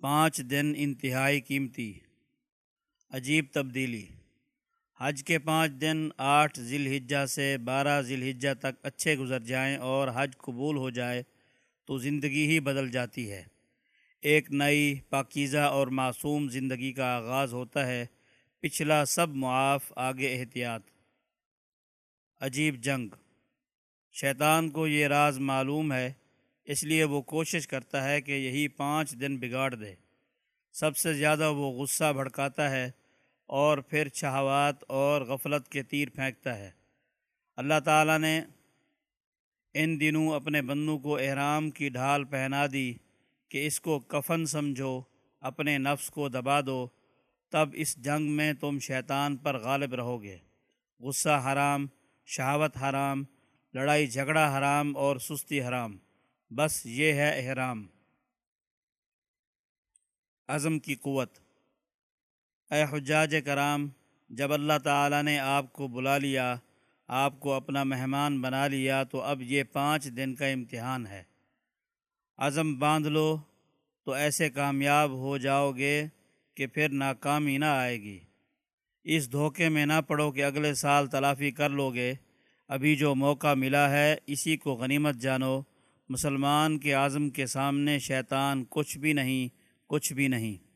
پانچ دن انتہائی قیمتی، عجیب تبدیلی۔ حج کے پانچ دن آٹھ ذی الحجہ سے بارہ ذی الحجہ تک اچھے گزر جائیں اور حج قبول ہو جائے تو زندگی ہی بدل جاتی ہے۔ ایک نئی پاکیزہ اور معصوم زندگی کا آغاز ہوتا ہے۔ پچھلا سب معاف، آگے احتیاط۔ عجیب جنگ۔ شیطان کو یہ راز معلوم ہے اس لیے وہ کوشش کرتا ہے کہ یہی پانچ دن بگاڑ دے۔ سب سے زیادہ وہ غصہ بھڑکاتا ہے اور پھر چھہوات اور غفلت کے تیر پھینکتا ہے۔ اللہ تعالیٰ نے ان دنوں اپنے بندوں کو احرام کی ڈھال پہنا دی کہ اس کو کفن سمجھو، اپنے نفس کو دبا دو، تب اس جنگ میں تم شیطان پر غالب رہو گے۔ غصہ حرام شہاوت حرام، لڑائی جھگڑا حرام اور سستی حرام۔ بس یہ ہے احرام۔ عزم کی قوت۔ اے حجاج کرام، جب اللہ تعالیٰ نے آپ کو بلا لیا، آپ کو اپنا مہمان بنا لیا، تو اب یہ پانچ دن کا امتحان ہے۔ عزم باندھ لو، تو ایسے کامیاب ہو جاؤ گے کہ پھر ناکامی نہ آئے گی۔ اس دھوکے میں نہ پڑو کہ اگلے سال تلافی کر لو گے۔ ابھی جو موقع ملا ہے، اسی کو غنیمت جانو۔ مسلمان کے اعظم کے سامنے شیطان کچھ بھی نہیں کچھ بھی نہیں۔